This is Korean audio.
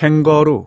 캥거루